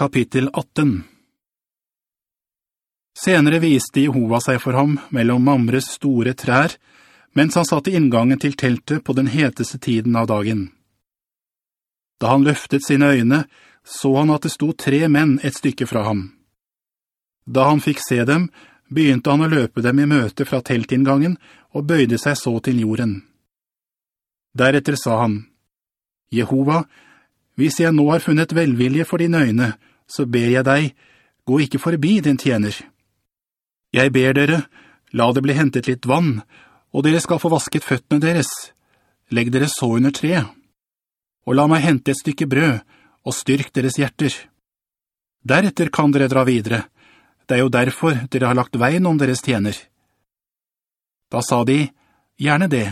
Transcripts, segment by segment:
Kapittel 18 Senere viste Jehova seg for ham mellom Mamres store trær, mens han satt i inngangen til teltet på den heteste tiden av dagen. Da han løftet sine øyne, så han at det sto tre menn et stykke fra ham. Da han fikk se dem, begynte han å løpe dem i møte fra teltinngangen og bøyde seg så til jorden. Deretter sa han, «Jehova, hvis jeg nå har funnet velvilje for dine øyne, så ber jeg deg, gå ikke forbi din tjener. Jeg ber dere, la det bli hentet litt vann, og dere skal få vasket føttene deres. Legg dere så under tre. Og la meg hente et stykke brød, og styrk deres hjerter. Deretter kan dere dra videre. Det er jo derfor dere har lagt veien om deres tjener. Da sa de, gjerne det.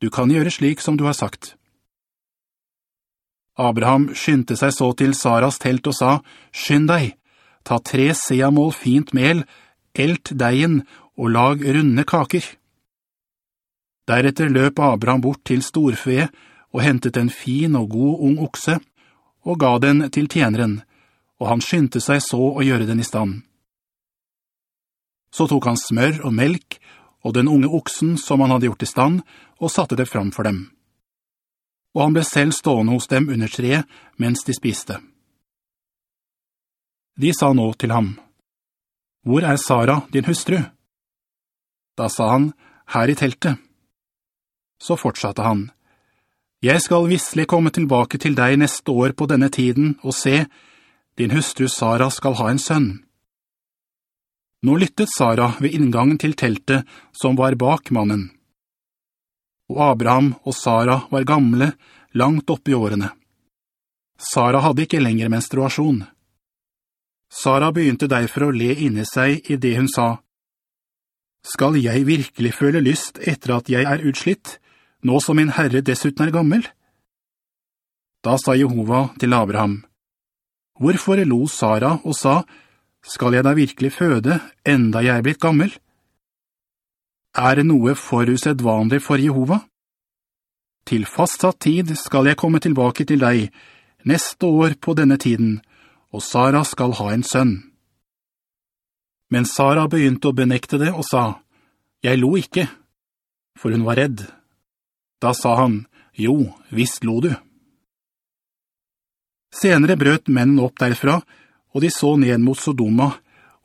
Du kan gjøre slik som du har sagt. Abraham skyndte seg så til Saras telt og sa, «Skynd deg, ta tre seamål fint mel, elt deigen og lag runde kaker.» Deretter løp Abraham bort til storfe og hentet en fin og god ung okse, og ga den til tjeneren, og han skyndte seg så å gjøre den i stand. Så tok han smør og melk, og den unge oksen som han hadde gjort i stand, og satte det fram for dem og han ble selv stående hos dem under treet mens de spiste. De sa nå til ham, «Hvor er Sara, din hustru?» Da sa han, «Her i teltet.» Så fortsatte han, «Jeg skal visselig komme tilbake til deg neste år på denne tiden, og se, din hustru Sara skal ha en sønn.» Nå lyttet Sara ved inngangen til teltet som var bak mannen og Abraham og Sara var gamle, langt oppe i årene. Sara hadde ikke lenger menstruasjon. Sara begynte derfor å le inni seg i det hun sa. «Skal jeg virkelig føle lyst etter at jeg er utslitt, nå som min herre dessuten er gammel?» Da sa Jehova til Abraham, «Hvorfor lo Sara og sa, «Skal jeg da virkelig føde, enda jeg er blitt gammel?» Er noe forusedvanlig for Jehova? Til fastsatt tid skal jeg komme tilbake til deg, neste år på denne tiden, og Sara skal ha en sønn. Men Sara begynte å benekte det og sa, «Jeg lo ikke», for hun var redd. Da sa han, «Jo, visst lo du». Senere brøt mennene opp derfra, og de så ned mot Sodoma,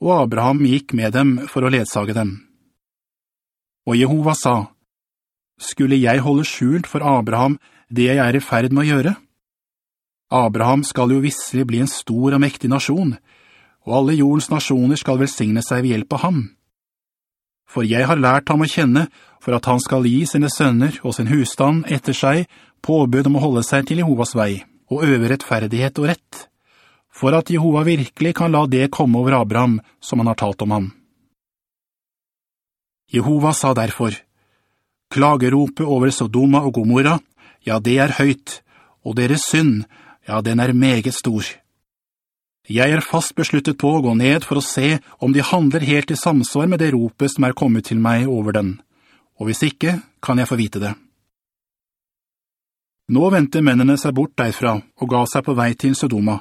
og Abraham gikk med dem for å ledsage dem. Og Jehova sa, «Skulle jeg holde skjult for Abraham det jeg er i ferd med å gjøre? Abraham skal jo visselig bli en stor og mektig nasjon, og alle jordens nasjoner skal velsigne seg ved hjelp av ham. For jeg har lært ham å kjenne for at han skal gi sine sønner og sin husstand etter seg påbød om å holde seg til Jehovas vei og øve rettferdighet og rett, for at Jehova virkelig kan la det komme over Abraham som han har talt om ham.» Jehova sa derfor, Klageropet over Sodoma og Gomorra, ja, det er høyt, og deres synd, ja, den er meget stor. Jeg er fast besluttet på å gå ned for å se om de handler helt i samsvar med det ropet som er kommet til meg over den, og hvis ikke, kan jeg få vite det. Nå ventet mennene seg bort derfra og ga seg på vei til Sodoma,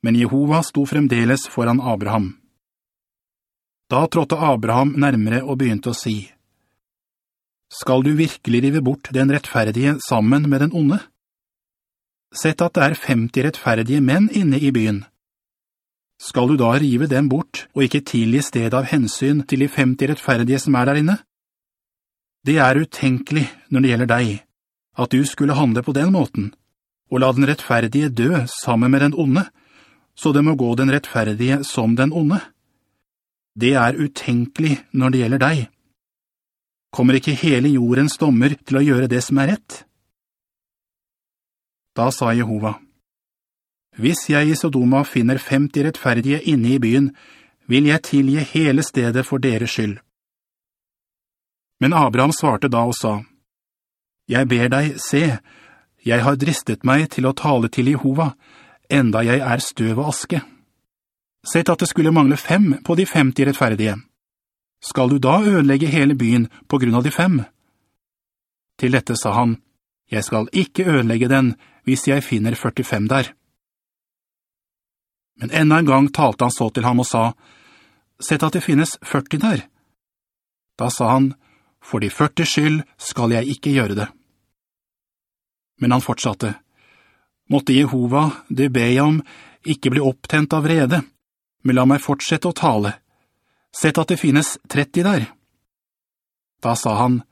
men Jehova sto fremdeles foran Abraham. Da trådte Abraham nærmere og begynte å si, «Skal du virkelig rive bort den rettferdige sammen med den onde? Sett at det er 50 rettferdige menn inne i byen. Skal du da rive dem bort og ikke tilgi sted av hensyn til de 50 rettferdige som er der inne? Det er utenkelig når det gjelder deg, at du skulle handle på den måten, og la den rettferdige dø sammen med den onde, så det må gå den rettferdige som den onde.» Det er utenkelig når det gjelder deg. Kommer ikke hele jordens dommer til å gjøre det som er rett? Da sa Jehova, «Hvis jeg i Sodoma finner 50 rettferdige inne i byen, vil jeg tilgi hele stedet for deres skyld.» Men Abraham svarte da og sa, «Jeg ber deg, se, jeg har dristet meg til å tale til Jehova, enda jeg er støv og aske.» Sett at det skulle mangle fem på de femti rettferdige. Skal du da ødelegge hele byen på grunn av de fem? Til dette sa han, jeg skal ikke ødelegge den hvis jeg finner 45 der. Men enda en gang talte han så til ham og sa, «Sett at det finnes 40 der.» Da sa han, «For de 40 skyld skal jeg ikke gjøre det.» Men han fortsatte, «Måtte Jehova, det ber jeg om, ikke bli opptent av vrede, men la meg fortsette å tale. Sett at det finnes 30 der.» Da sa han,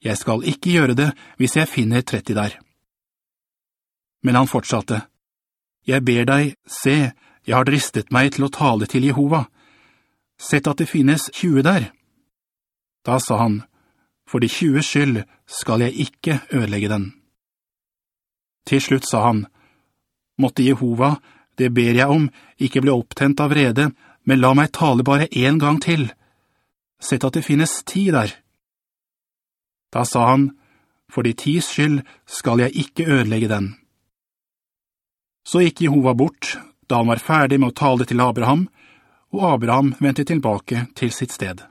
«Jeg skal ikke gjøre det hvis jeg finner 30 der.» Men han fortsatte, «Jeg ber deg, se, jeg har dristet meg til å tale til Jehova. Sett at det finnes 20 der.» Da sa han, «For de 20 skyld skal jeg ikke ødelegge den.» Til slutt sa han, «Måtte Jehova, det ber jeg om, ikke bli opptent av vrede, men la meg tale bare en gang til. Sett at det finnes ti der.» Da sa han, «For de tis skyld skal jeg ikke ødelegge den.» Så gikk Jehova bort, da han var ferdig med å tale til Abraham, og Abraham ventet tilbake til sitt sted.